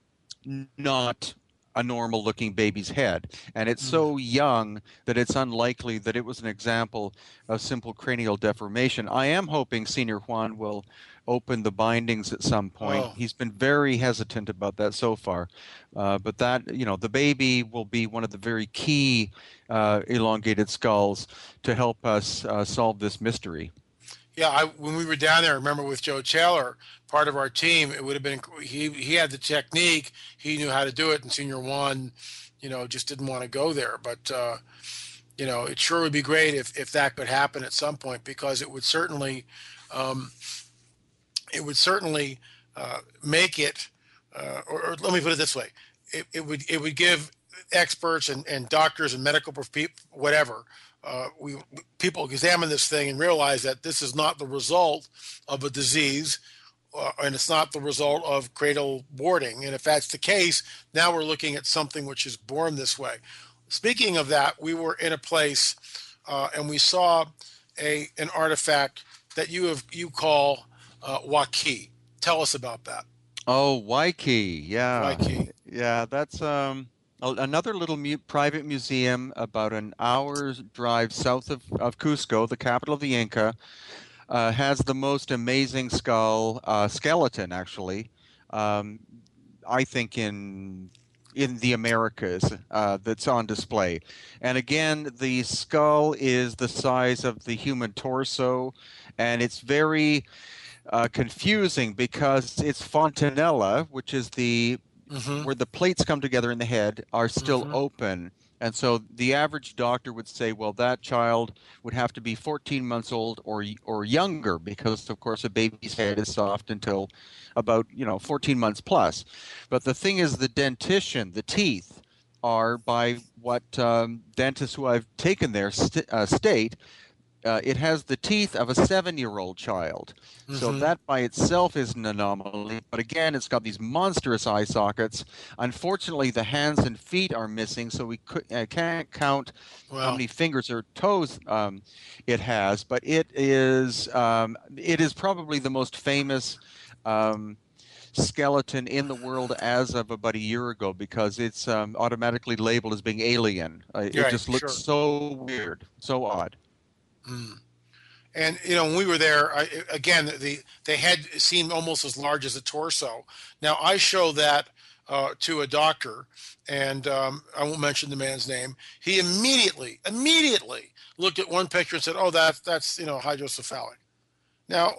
not a normal looking baby's head. And it's so mm. young that it's unlikely that it was an example of simple cranial deformation. I am hoping Senior Juan will open the bindings at some point. Oh. He's been very hesitant about that so far. Uh, but that, you know, the baby will be one of the very key uh, elongated skulls to help us uh, solve this mystery. Yeah, I, when we were down there, I remember with Joe Taylor, part of our team, it would have been he he had the technique, he knew how to do it, and Senior one, you know, just didn't want to go there. But uh, you know, it sure would be great if if that could happen at some point because it would certainly, um, it would certainly uh, make it. Uh, or, or, let me put it this way: it, it would it would give experts and, and doctors and medical people whatever uh, we people examine this thing and realize that this is not the result of a disease uh, and it's not the result of cradle boarding and if that's the case now we're looking at something which is born this way speaking of that we were in a place uh, and we saw a an artifact that you have you call uh. Tell us about that. Oh, Waikiki, yeah, Waikiki. yeah. That's um, another little mu- private museum about an hour's drive south of, of Cusco, the capital of the Inca, uh, has the most amazing skull uh, skeleton, actually. Um, I think in in the Americas uh, that's on display. And again, the skull is the size of the human torso, and it's very uh, confusing because it's fontanella, which is the mm-hmm. where the plates come together in the head are still mm-hmm. open. And so the average doctor would say, well, that child would have to be 14 months old or or younger because, of course, a baby's head is soft until about you know 14 months plus. But the thing is, the dentition, the teeth, are by what um, dentists who I've taken there st- uh, state uh, it has the teeth of a seven year old child. Mm-hmm. So that by itself is an anomaly. But again, it's got these monstrous eye sockets. Unfortunately, the hands and feet are missing, so we could, uh, can't count how many fingers or toes um, it has. But it is, um, it is probably the most famous. Um, skeleton in the world as of about a year ago because it's um, automatically labeled as being alien. Uh, it right, just looks sure. so weird, so odd. Mm. And you know, when we were there, I, again, the they had seemed almost as large as a torso. Now I show that uh, to a doctor, and um, I won't mention the man's name. He immediately, immediately looked at one picture and said, "Oh, that's that's you know hydrocephalic." Now,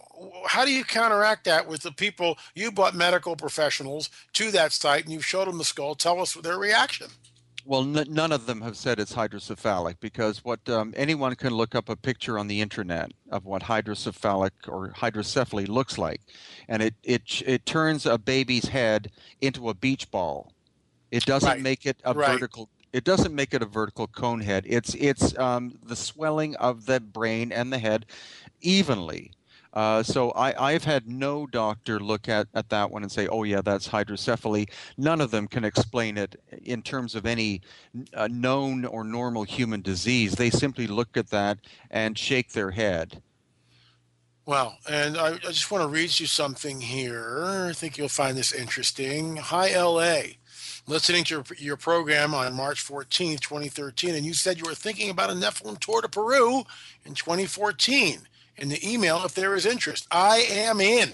how do you counteract that with the people you brought medical professionals to that site and you showed them the skull? Tell us their reaction. Well, n- none of them have said it's hydrocephalic because what um, anyone can look up a picture on the internet of what hydrocephalic or hydrocephaly looks like, and it it it turns a baby's head into a beach ball. It doesn't right. make it a right. vertical. It doesn't make it a vertical cone head. It's it's um, the swelling of the brain and the head evenly. Uh, so I, have had no doctor look at, at that one and say, oh, yeah, that's hydrocephaly. None of them can explain it in terms of any uh, known or normal human disease. They simply look at that and shake their head. Well, and I, I just want to read you something here. I think you'll find this interesting. Hi, LA listening to your, your, program on March 14th, 2013, and you said you were thinking about a Nephilim tour to Peru in 2014 in the email if there is interest. I am in.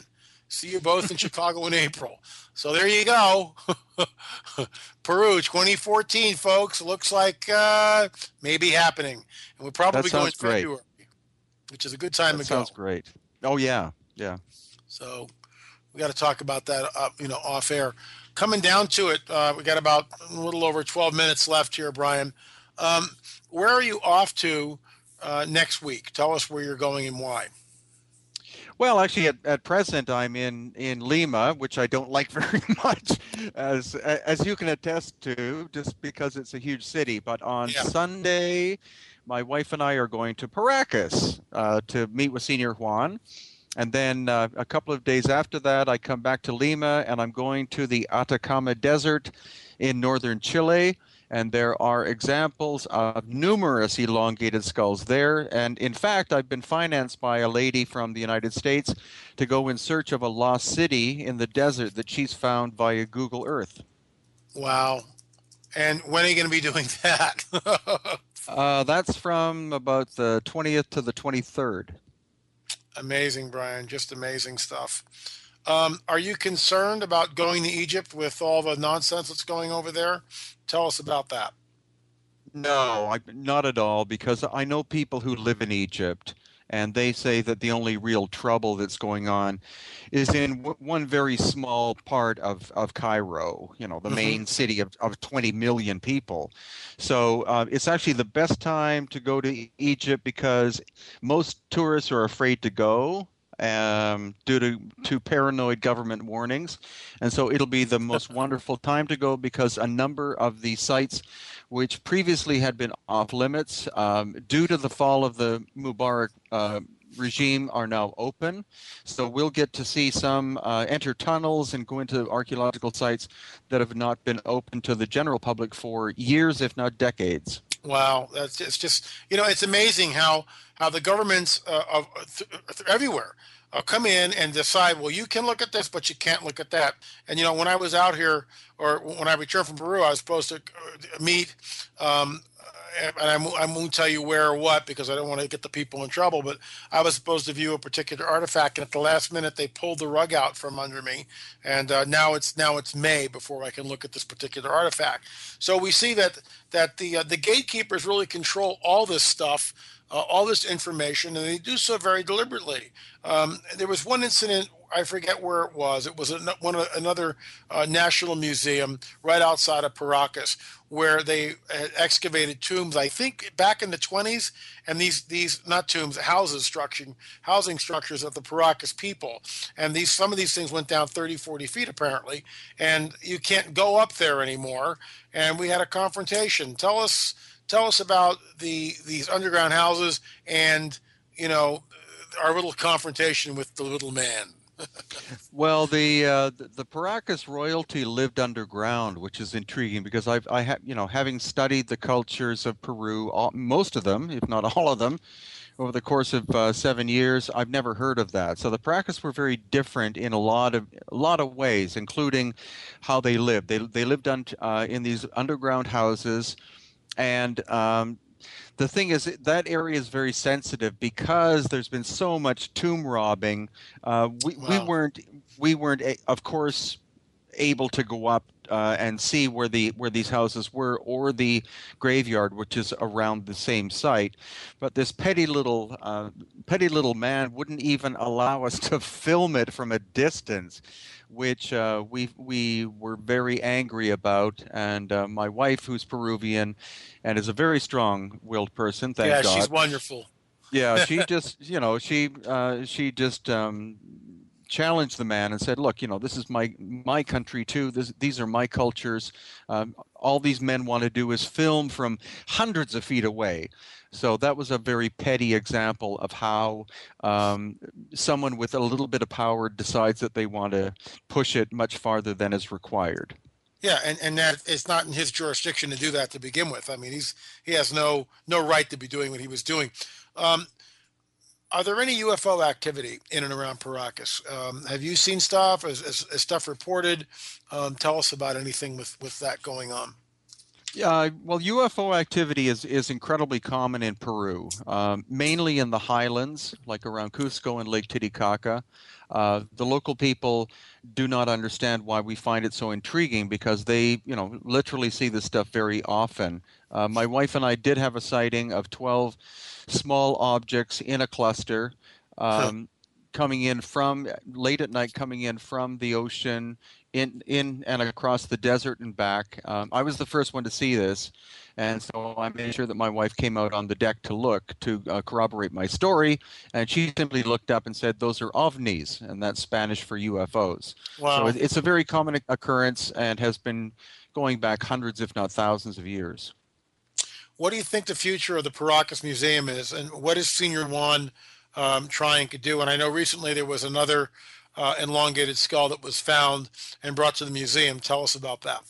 See you both in (laughs) Chicago in April. So there you go. (laughs) Peru 2014, folks. Looks like uh, maybe happening. And we're probably going in February, which is a good time that to go. Sounds great. Oh, yeah. Yeah. So we got to talk about that, uh, you know, off air. Coming down to it, uh, we got about a little over 12 minutes left here, Brien. Um, where are you off to uh, next week. Tell us where you're going and why. Well, actually, at, at present, I'm in, in Lima, which I don't like (laughs) very much, as as you can attest to, just because it's a huge city. But on Yeah. Sunday, my wife and I are going to Paracas uh, to meet with Senior Juan. And then uh, a couple of days after that, I come back to Lima and I'm going to the Atacama Desert in northern Chile. And there are examples of numerous elongated skulls there. And in fact, I've been financed by a lady from the United States to go in search of a lost city in the desert that she's found via Google Earth. Wow. And when are you going to be doing (laughs) that? Uh, that's from about the 20th to the 23rd. amazing, Brien. Just amazing stuff. Um, are you concerned about going to Egypt with all the nonsense that's going over there? Tell us about that. No, I, not at all, because I know people who live in Egypt, and they say that the only real trouble that's going on is in w- one very small part of, of Cairo, you know, the Mhm. main city of, of 20 million people. So uh, it's actually the best time to go to E- Egypt because most tourists are afraid to go. Um, due to, to paranoid government warnings. And so it'll be the most (laughs) wonderful time to go because a number of the sites which previously had been off limits um, due to the fall of the Mubarak uh, regime are now open. So we'll get to see some uh, enter tunnels and go into archaeological sites that have not been open to the general public for years, if not decades. Wow, that's it's just you know it's amazing how how the governments uh, of th- everywhere uh, come in and decide well you can look at this but you can't look at that. And you know when I was out here or when I returned from Peru I was supposed to uh, meet um, and I, I won't tell you where or what because I don't want to get the people in trouble but I was supposed to view a particular artifact and at the last minute they pulled the rug out from under me and uh, now it's now it's May before I can look at this particular artifact so we see that that the uh, the gatekeepers really control all this stuff, uh, all this information, and they do so very deliberately. Um, there was one incident. I forget where it was. It was an, one of- another uh, national museum right outside of Paracas, where they had excavated tombs. I think back in the 20s, and these these not tombs, houses structure, housing structures of the Paracas people, and these some of these things went down 30, 40 feet apparently, and you can't go up there anymore. And we had a confrontation. Tell us tell us about the these underground houses and you know our little confrontation with the little man. Well, the uh, the, Paracas royalty lived underground, which is intriguing because I've I have you know having studied the cultures of Peru, all, most of them, if not (laughs) all of them, over the course of uh, seven years, I've never heard of that. So the Paracas were very different in a lot of a lot of ways, including how they lived. They they lived uh, in these underground houses, and um, the thing is that area is very sensitive because there's been so much tomb robbing. Uh, we, we weren't we weren't of course able to go up uh, and see where the where these houses were or the graveyard which is around the same site. But this petty little uh, petty little man wouldn't even allow us (laughs) to film it from a distance which uh, we we were very angry about and uh, my wife who's Peruvian and is a very strong-willed person thank yeah, God. she's wonderful. yeah (laughs) she just you know she uh, she just um, challenged the man and said look you know this is my my country too. This, these are my cultures. Um, all these men want to do is film from hundreds of feet away so that was a very petty example of how um, someone with a little bit of power decides that they want to push it much farther than is required Yeah, and, and that it's not in his jurisdiction to do that to begin with. I mean, he's he has no no right to be doing what he was doing. Um, are there any UFO activity in and around Paracas? Um, have you seen stuff? Is, is, is stuff reported? Um, tell us about anything with with that going on. Yeah, well, UFO activity is, is incredibly common in Peru, um, mainly in the highlands, like around Cusco and Lake Titicaca. Uh, the local people do not understand why we find it so intriguing because they, you know, literally see this stuff very often. Uh, my wife and I did have a sighting of 12 small objects in a cluster. Um, coming in from late at night, coming in from the ocean in in and across the desert and back. Um, I was the first one to see this, and so I made sure that my wife came out on the deck to look to uh, corroborate my story. And she simply looked up and said, "Those are ovnis," and that's Spanish for UFOs. Wow. So it's a very common occurrence and has been going back hundreds, if not thousands, of years. What do you think the future of the Paracas Museum is, and what is Senior Juan um, trying to do? And I know recently there was another uh, elongated skull that was found and brought to the museum. Tell us about that.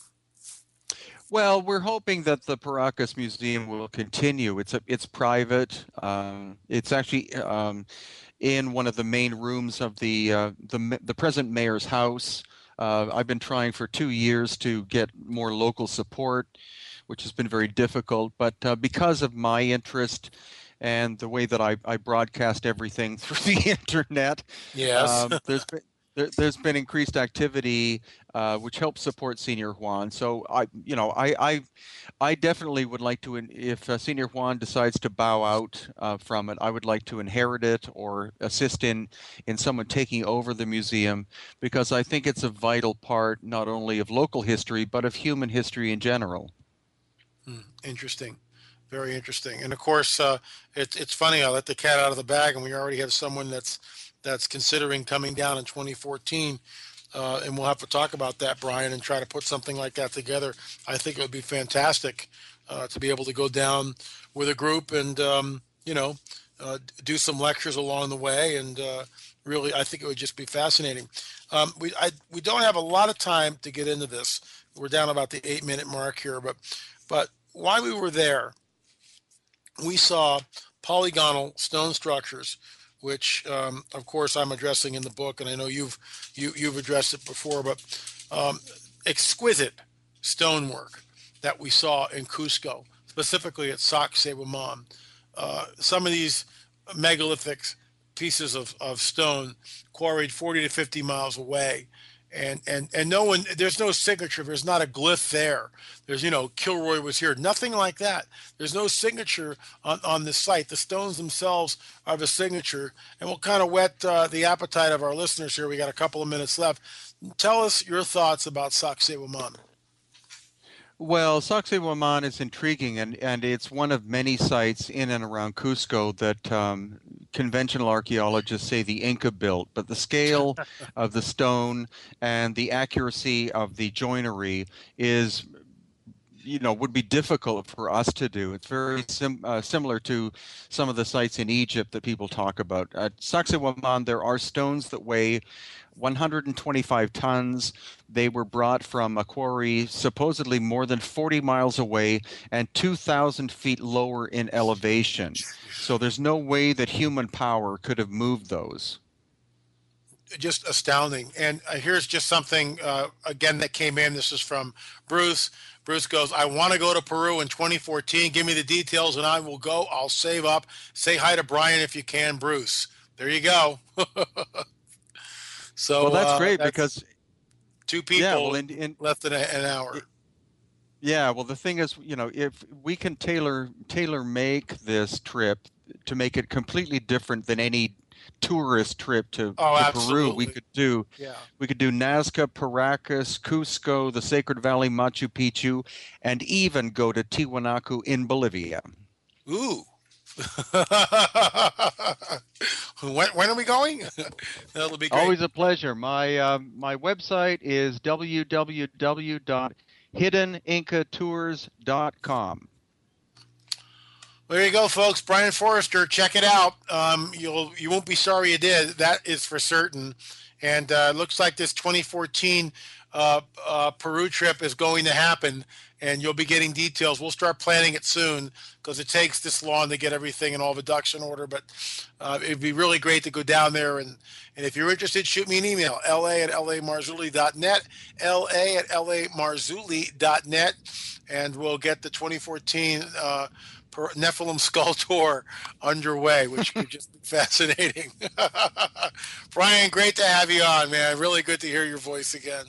Well, we're hoping that the Paracas Museum will continue. It's a, it's private. Um, it's actually um, in one of the main rooms of the uh, the the present mayor's house. Uh, I've been trying for two years to get more local support, which has been very difficult. But uh, because of my interest and the way that I, I broadcast everything (laughs) through the (laughs) internet, Yes. um, there's been there, has been increased activity, uh, which helps support Senior Juan. So I, you know, I, I, I definitely would like to, if uh, Senior Juan decides to bow out uh, from it, I would like to inherit it or assist in in someone taking over the museum because I think it's a vital part not only of local history but of human history in general. Hmm, interesting. Very interesting. And of course, uh, it, it's funny. I let the cat out of the bag, and we already have someone that's that's considering coming down in 2014. Uh, and we'll have to talk about that, Brien, and try to put something like that together. I think it would be fantastic uh, to be able to go down with a group and um, you know uh, do some lectures along the way. And uh, really, I think it would just be fascinating. Um, we I, we don't have a lot of time to get into this. We're down about the eight minute mark here, but but while we were there, we saw polygonal stone structures which um, of course I'm addressing in the book, and I know you've you, you've addressed it before, but um, exquisite stonework that we saw in Cusco, specifically at Sacsayhuaman. Uh, some of these megalithic pieces of, of stone quarried 40 to 50 miles away and and and no one there's no signature. There's not a glyph there. There's you know kilroy was here. Nothing like that. There's no signature on on the site. The stones themselves are the signature. And we'll kind of whet uh, the appetite of our listeners here. We got a couple of minutes left. Tell us your thoughts about Sacsayhuaman. Well, Sacsayhuaman is intriguing, and, and it's one of many sites in and around Cusco that um, conventional archaeologists say the Inca built, but the scale (laughs) of the stone and the accuracy of the joinery is you know would be difficult for us to do. It's very sim- uh, similar to some of the sites in Egypt that people talk about. At Sacsayhuaman, there are stones that weigh 125 tons. They were brought from a quarry supposedly more than 40 miles away and 2,000 feet lower in elevation. So there's no way that human power could have moved those. Just astounding. And uh, here's just something, uh, again, that came in. This is from Bruce. Bruce goes, I want to go to Peru in 2014. Give me the details and I will go. I'll save up. Say hi to Brien if you can, Bruce. There you go. (laughs) so well, that's uh, great that's because two people yeah, well, in, in, less than a, an hour. Yeah, well, the thing is, you know, if we can tailor tailor make this trip to make it completely different than any tourist trip to, oh, to Peru, we could do yeah. we could do Nazca, Paracas, Cusco, the Sacred Valley, Machu Picchu, and even go to Tiwanaku in Bolivia. Ooh. (laughs) when, when are we going? (laughs) That'll be great. Always a pleasure. My uh, my website is www.hiddenincatours.com. There you go, folks. Brien Foerster, check it out. Um, you'll you won't be sorry you did. That is for certain. And uh, looks like this 2014 uh, uh, Peru trip is going to happen, and you'll be getting details. We'll start planning it soon because it takes this long to get everything in all the ducks in order. But uh, it'd be really great to go down there. And, and if you're interested, shoot me an email, la at lamarzulli.net, la at lamarzulli.net, and we'll get the 2014 uh, Nephilim Skull Tour underway, which could just be (laughs) fascinating. (laughs) Brien, great to have you on, man. Really good to hear your voice again.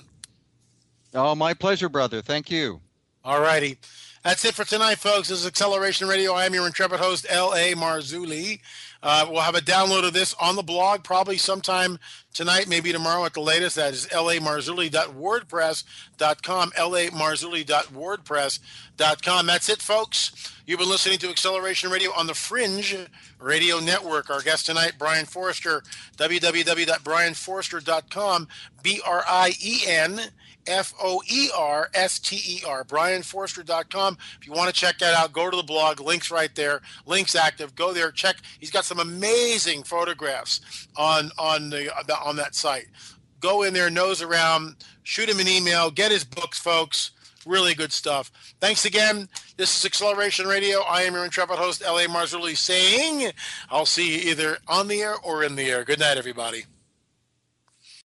Oh, my pleasure, brother. Thank you. All righty. That's it for tonight, folks. This is Acceleration Radio. I am your intrepid host, L.A. Marzulli. Uh, we'll have a download of this on the blog probably sometime tonight, maybe tomorrow at the latest. That is lamarzulli.wordpress.com, lamarzulli.wordpress.com. That's it, folks. You've been listening to Acceleration Radio on the Fringe Radio Network. Our guest tonight, Brien Foerster, www.brienfoerster.com, B R I E N F O E R S T E R, brienfoerster.com. If you want to check that out, go to the blog. Links right there. Links active. Go there. Check. He's got some amazing photographs on on the on that site. Go in there, nose around, shoot him an email, get his books, folks. Really good stuff. Thanks again. This is Acceleration Radio. I am your intrepid host, L.A. Marzulli, saying I'll see you either on the air or in the air. Good night, everybody.